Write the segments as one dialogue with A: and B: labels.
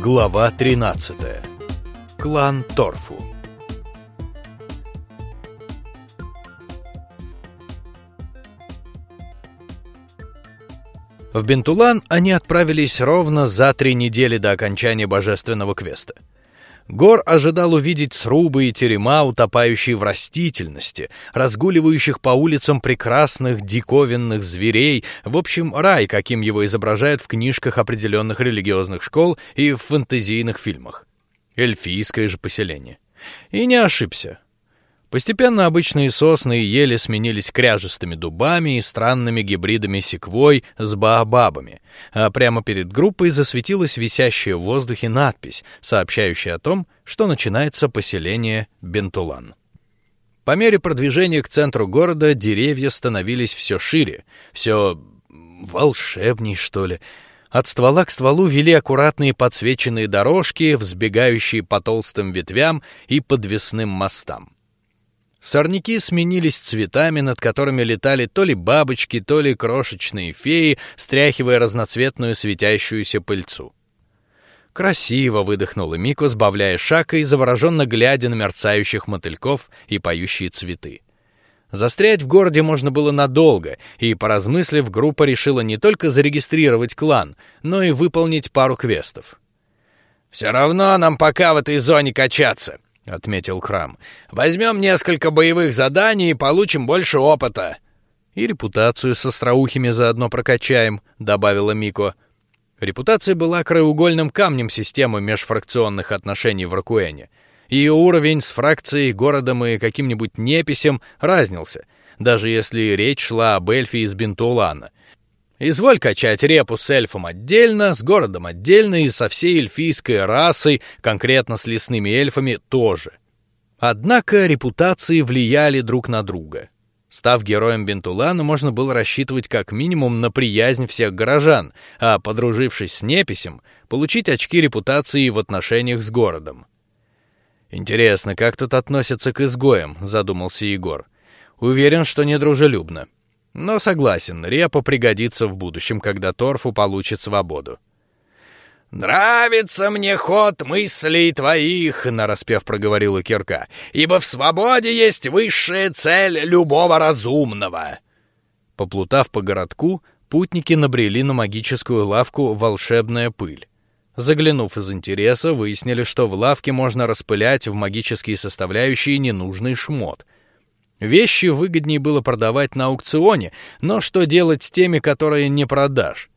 A: Глава 13. Клан Торфу. В Бентулан они отправились ровно за три недели до окончания божественного квеста. Гор ожидал увидеть срубы и терема, утопающие в растительности, разгуливающих по улицам прекрасных диковинных зверей, в общем, рай, каким его изображают в книжках определенных религиозных школ и в фэнтезийных фильмах. Эльфийское же поселение. И не ошибся. Постепенно обычные сосны и ели сменились кряжестыми дубами и странными гибридами секвой с баобабами, а прямо перед группой засветилась висящая в воздухе надпись, сообщающая о том, что начинается поселение Бентулан. По мере продвижения к центру города деревья становились все шире, все волшебней, что ли. От ствола к стволу вели аккуратные подсвеченные дорожки, взбегающие по толстым ветвям и подвесным мостам. Сорняки сменились цветами, над которыми летали то ли бабочки, то ли крошечные феи, стряхивая разноцветную светящуюся пыльцу. Красиво выдохнула Мико, сбавляя шаг и завороженно глядя на мерцающих мотыльков и поющие цветы. Застрять в городе можно было надолго, и, поразмыслив, группа решила не только зарегистрировать клан, но и выполнить пару квестов. «Все равно нам пока в этой зоне качаться», — отметил Храм. «Возьмем несколько боевых заданий и получим больше опыта». «И репутацию со остроухими заодно прокачаем», — добавила Мико. Репутация была краеугольным камнем системы межфракционных отношений в Ракуэне. Ее уровень с фракцией, городом и каким-нибудь неписем разнился, даже если речь шла об эльфе из Бентулана. Изволь качать репу с эльфом отдельно, с городом отдельно и со всей эльфийской расой, конкретно с лесными эльфами тоже. Однако репутации влияли друг на друга. Став героем Бентулана, можно было рассчитывать как минимум на приязнь всех горожан, а подружившись с неписем, получить очки репутации в отношениях с городом. Интересно, как тут относятся к изгоям, задумался Егор. Уверен, что недружелюбно. Но согласен, репа пригодится в будущем, когда Торфу получит свободу. «Нравится мне ход мыслей твоих», — нараспев проговорила Кирка, «ибо в свободе есть высшая цель любого разумного». Поплутав по городку, путники набрели на магическую лавку «Волшебная пыль». Заглянув из интереса, выяснили, что в лавке можно распылять в магические составляющие ненужный шмот — Вещи выгоднее было продавать на аукционе, но что делать с теми, которые не продашь?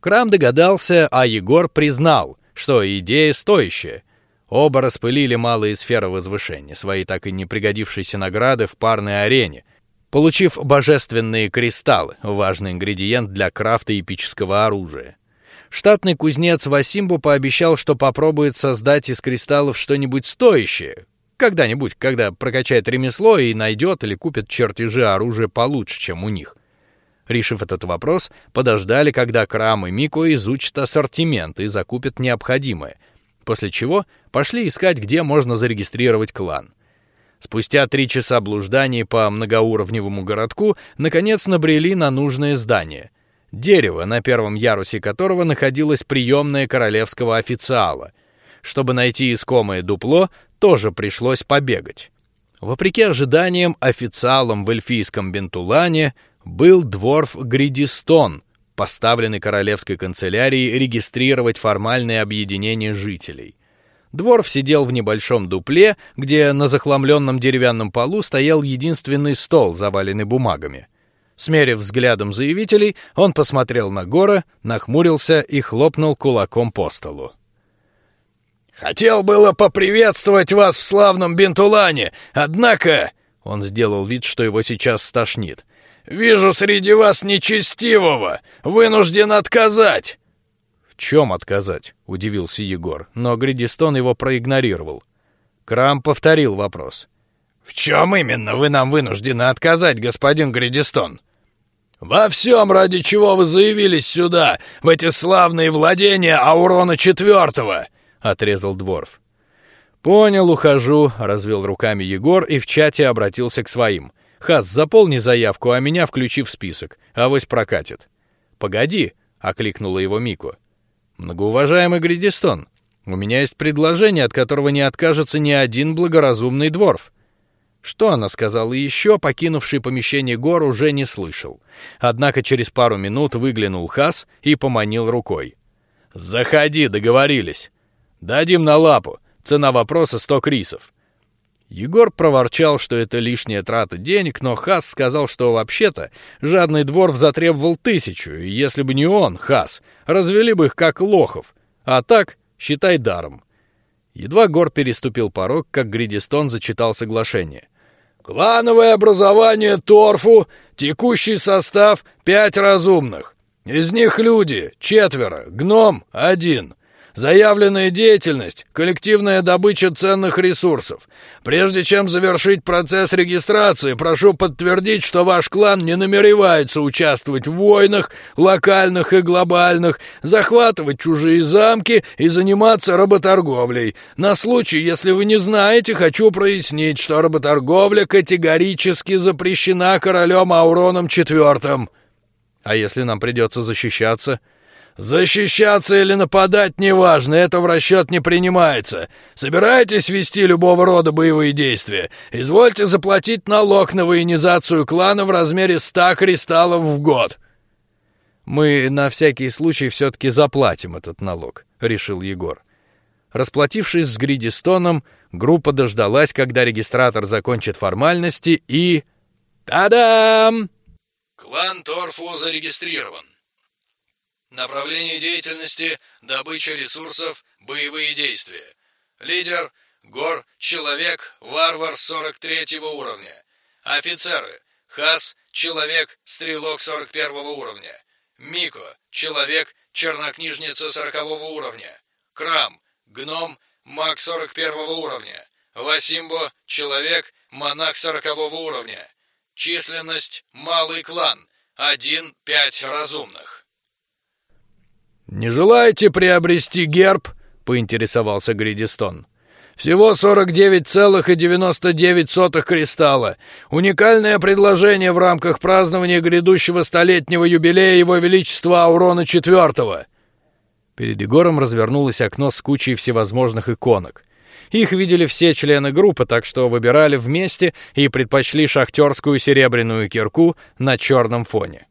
A: Крам догадался, а Егор признал, что идея стоящая. Оба распылили малые сферы возвышения, свои так и не пригодившиеся награды в парной арене, получив божественные кристаллы, важный ингредиент для крафта эпического оружия. Штатный кузнец Васимбу пообещал, что попробует создать из кристаллов что-нибудь стоящее, когда-нибудь, когда прокачает ремесло и найдет или купит чертежи оружия получше, чем у них. Решив этот вопрос, подождали, когда Крам и Мико изучат ассортимент и закупят необходимое, после чего пошли искать, где можно зарегистрировать клан. Спустя три часа блужданий по многоуровневому городку, наконец набрели на нужное здание. Дерево, на первом ярусе которого находилась приемная королевского официала. Чтобы найти искомое дупло, тоже пришлось побегать. Вопреки ожиданиям, официалом в эльфийском Бентулане был дворф Гридистон, поставленный королевской канцелярией регистрировать формальное объединение жителей. Дворф сидел в небольшом дупле, где на захламленном деревянном полу стоял единственный стол, заваленный бумагами. Смерив взглядом заявителей, он посмотрел на Гора, нахмурился и хлопнул кулаком по столу. Хотел было поприветствовать вас в славном Бентулане, однако...» Он сделал вид, что его сейчас стошнит. «Вижу среди вас нечестивого! Вынужден отказать!» «В чем отказать?» — удивился Егор, но Гридистон его проигнорировал. Крам повторил вопрос. «В чем именно вы нам вынуждены отказать, господин Гридистон?» «Во всем, ради чего вы заявились сюда, в эти славные владения Аурона Четвертого!» Отрезал дворф. Понял, ухожу, развел руками Егор и в чате обратился к своим. Хас, заполни заявку, а меня включи в список, а вось прокатит. Погоди, окликнула его Мико. Многоуважаемый Гридистон, У меня есть предложение, от которого не откажется ни один благоразумный дворф. Что она сказала еще, покинувший помещение Гор уже не слышал. Однако через пару минут выглянул Хас и поманил рукой. Заходи, договорились. Дадим на лапу. Цена вопроса сто крисов. Егор проворчал, что это лишняя трата денег, но Хас сказал, что вообще-то жадный двор затребовал тысячу, и если бы не он, Хас, развели бы их как лохов, а так считай даром. Едва Гор переступил порог, как Гридистон зачитал соглашение. Клановое образование Торфу, текущий состав пять разумных. Из них люди четверо, гном один. Заявленная деятельность – коллективная добыча ценных ресурсов. Прежде чем завершить процесс регистрации, прошу подтвердить, что ваш клан не намеревается участвовать в войнах, локальных и глобальных, захватывать чужие замки и заниматься работорговлей. На случай, если вы не знаете, хочу прояснить, что работорговля категорически запрещена королем Ауроном IV. А если нам придется защищаться – Защищаться или нападать неважно, это в расчет не принимается. Собираетесь вести любого рода боевые действия? Извольте заплатить налог на военизацию клана в размере ста кристаллов в год. Мы на всякий случай все-таки заплатим этот налог, решил Егор. Расплатившись с Гридистоном, группа дождалась, когда регистратор закончит формальности и... Та-дам! Клан Торфу зарегистрирован. Направление деятельности – добыча ресурсов, боевые действия. Лидер – Гор, Человек, Варвар 43 уровня. Офицеры – Хас, Человек, Стрелок 41 уровня. Мико, Человек, Чернокнижница 40 уровня. Крам, Гном, Маг 41 уровня. Васимбо, Человек, Монах 40 уровня. Численность – Малый клан, 1-5 разумных. «Не желаете приобрести герб?» — поинтересовался Гридистон. «Всего 49,99 кристалла. Уникальное предложение в рамках празднования грядущего столетнего юбилея Его Величества Аурона IV». Перед Егором развернулось окно с кучей всевозможных иконок. Их видели все члены группы, так что выбирали вместе и предпочли шахтерскую серебряную кирку на черном фоне.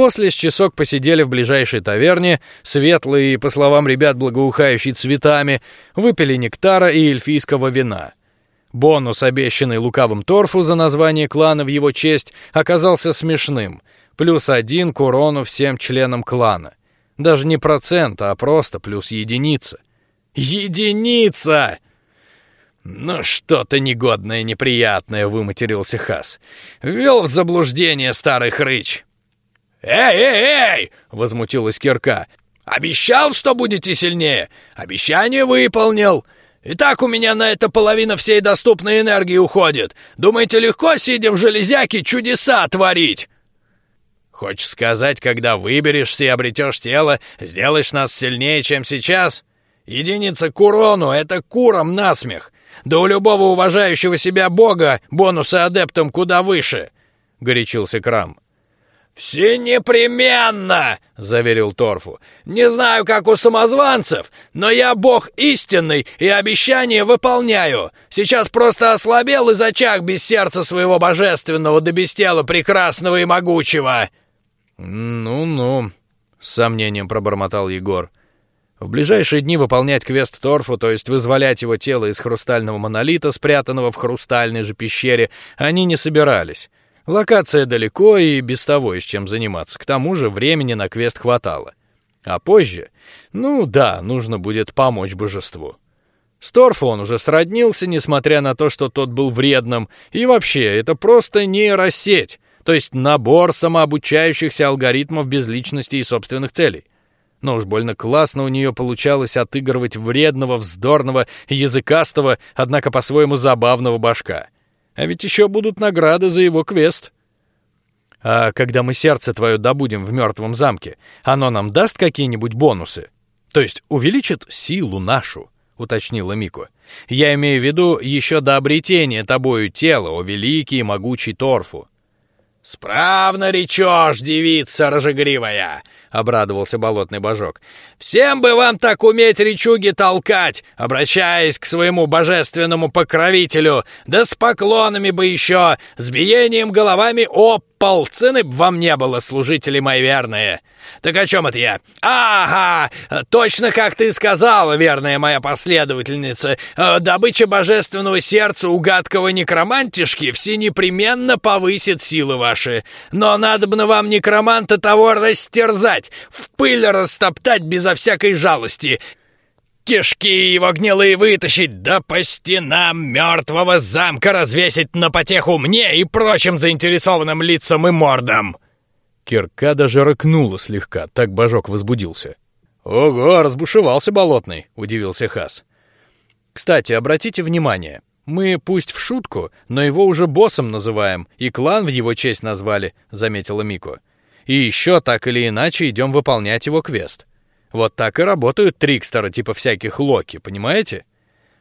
A: После с часок посидели в ближайшей таверне, светлые, по словам ребят, благоухающие цветами, выпили нектара и эльфийского вина. Бонус, обещанный лукавым торфу за название клана в его честь, оказался смешным. Плюс один к урону всем членам клана. Даже не процент, а просто плюс единица. Единица! «Ну что-то негодное, неприятное», — выматерился Хас. «Ввел в заблуждение старый хрыч». «Эй, эй, эй!» — возмутилась Кирка. «Обещал, что будете сильнее! Обещание выполнил! И так у меня на это половина всей доступной энергии уходит! Думаете, легко, сидя в железяке, чудеса творить?» «Хочешь сказать, когда выберешься и обретешь тело, сделаешь нас сильнее, чем сейчас? Единица к урону — это куром насмех! Да у любого уважающего себя бога бонусы адептам куда выше!» — горячился Крам. «Все непременно!» — заверил Торфу. «Не знаю, как у самозванцев, но я бог истинный и обещание выполняю. Сейчас просто ослабел и зачах без сердца своего божественного да без тела прекрасного и могучего». «Ну-ну», — с сомнением пробормотал Егор. В ближайшие дни выполнять квест Торфу, то есть вызволять его тело из хрустального монолита, спрятанного в хрустальной же пещере, они не собирались. Локация далеко и без того есть чем заниматься. К тому же времени на квест хватало. А позже, ну да, нужно будет помочь божеству. С он уже сроднился, несмотря на то, что тот был вредным. И вообще, это просто нейросеть, то есть набор самообучающихся алгоритмов без личности и собственных целей. Но уж больно классно у нее получалось отыгрывать вредного, вздорного, языкастого, однако по-своему забавного башка — а ведь еще будут награды за его квест. А когда мы сердце твое добудем в мертвом замке, оно нам даст какие-нибудь бонусы? То есть увеличит силу нашу, уточнила Мико. Я имею в виду еще до обретения тобою тела, о великий и могучий Торфу. Справно речешь, девица рожегривая. — обрадовался болотный божок. «Всем бы вам так уметь речуги толкать, обращаясь к своему божественному покровителю, да с поклонами бы еще, с биением головами об пол, цены б вам не было, служители мои верные!» «Так о чем это я?» «Ага! Точно как ты сказала, верная моя последовательница. Э, добыча божественного сердца у гадкого некромантишки все непременно повысит силы ваши. Но надо бы на вам некроманта того растерзать, в пыль растоптать безо всякой жалости, кишки его гнилые вытащить, да по стенам мертвого замка развесить на потеху мне и прочим заинтересованным лицам и мордам!»
B: Кирка даже рыкнула слегка, так божок возбудился.
A: «Ого, разбушевался болотный!» — удивился Хас.
B: «Кстати, обратите внимание, мы пусть в шутку, но его уже боссом называем, и клан в его честь назвали», — заметила Мико. «И еще так или иначе идем выполнять его квест. Вот так и работают трикстеры типа всяких Локи, понимаете?»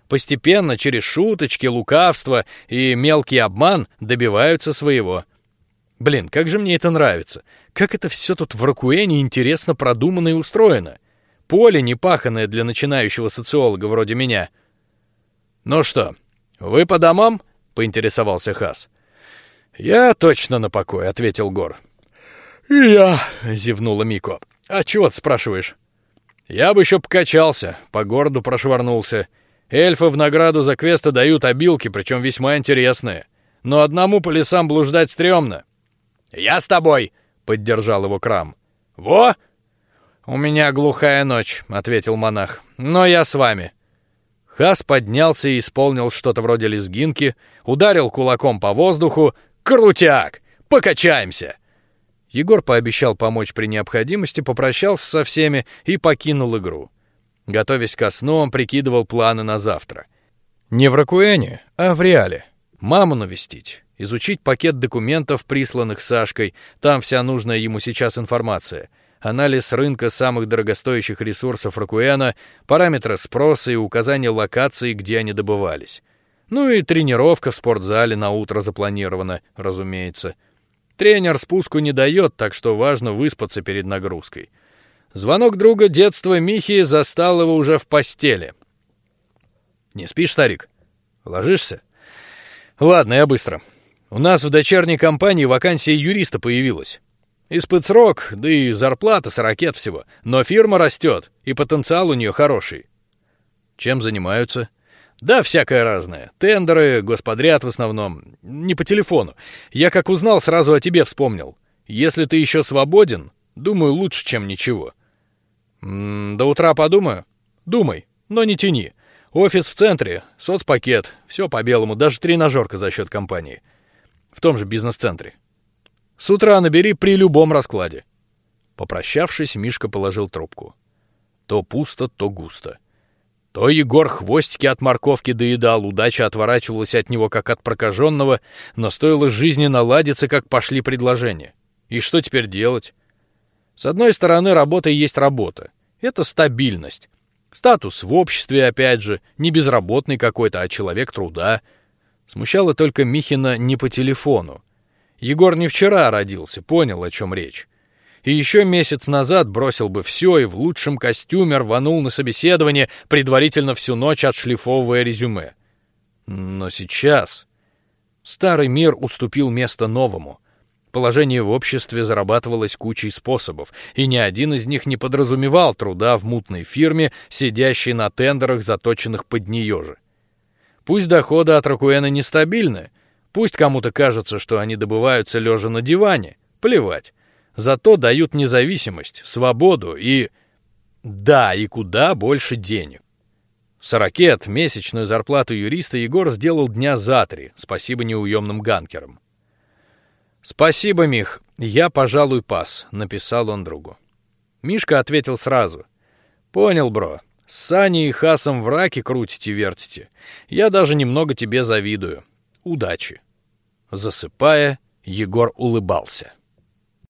B: Постепенно, через шуточки, лукавство и мелкий обман добиваются своего. Блин, как же мне это нравится! Как это все тут в Ракуэне интересно продумано и устроено! Поле непаханное для начинающего социолога вроде меня. Ну что, вы по домам? поинтересовался Хас. Я точно на покой, ответил Гор.
A: я, зевнула Мико. А чего ты спрашиваешь?
B: Я бы еще покачался, по городу прошвырнулся. Эльфы в награду за квесты дают обилки, причем весьма интересные. Но одному по лесам блуждать стрёмно.
A: «Я с тобой!» — поддержал его Крам. «Во!»
B: «У меня глухая ночь», — ответил монах. «Но я с вами». Хас поднялся и исполнил что-то вроде лезгинки, ударил кулаком по воздуху.
A: «Крутяк! Покачаемся!»
B: Егор пообещал помочь при необходимости, попрощался со всеми и покинул игру. Готовясь ко сну, он прикидывал планы на завтра. Не в Ракуэне, а в Реале. Маму навестить изучить пакет документов, присланных Сашкой, там вся нужная ему сейчас информация, анализ рынка самых дорогостоящих ресурсов Ракуэна, параметры спроса и указания локаций, где они добывались. Ну и тренировка в спортзале на утро запланирована, разумеется. Тренер спуску не дает, так что важно выспаться перед нагрузкой. Звонок друга детства Михи застал его уже в постели. Не спишь, старик? Ложишься? Ладно, я быстро. У нас в дочерней компании вакансия юриста появилась. И спецрок, да и зарплата с ракет всего. Но фирма растет, и потенциал у нее хороший. Чем занимаются? Да, всякое разное. Тендеры, господряд в основном. Не по телефону. Я как узнал, сразу о тебе вспомнил. Если ты еще свободен, думаю, лучше, чем ничего. М -м, до утра подумаю. Думай, но не тяни. Офис в центре, соцпакет, все по белому, даже тренажерка за счет компании в том же бизнес-центре. С утра набери при любом раскладе. Попрощавшись, Мишка положил трубку. То пусто, то густо. То Егор хвостики от морковки доедал, удача отворачивалась от него как от прокаженного, но стоило жизни наладиться, как пошли предложения. И что теперь делать? С одной стороны, работа есть работа. Это стабильность. Статус в обществе, опять же, не безработный какой-то, а человек труда — Смущало только Михина не по телефону. Егор не вчера родился, понял, о чем речь. И еще месяц назад бросил бы все и в лучшем костюме рванул на собеседование, предварительно всю ночь отшлифовывая резюме. Но сейчас старый мир уступил место новому. Положение в обществе зарабатывалось кучей способов, и ни один из них не подразумевал труда в мутной фирме, сидящей на тендерах, заточенных под нее же. Пусть доходы от Ракуэна нестабильны, пусть кому-то кажется, что они добываются лежа на диване, плевать. Зато дают независимость, свободу и... Да, и куда больше денег. Сорокет, месячную зарплату юриста Егор сделал дня за три, спасибо неуемным ганкерам. «Спасибо, Мих, я, пожалуй, пас», — написал он другу. Мишка ответил сразу. «Понял, бро. С Саней и Хасом в раке крутите-вертите. Я даже немного тебе завидую. Удачи. Засыпая, Егор улыбался.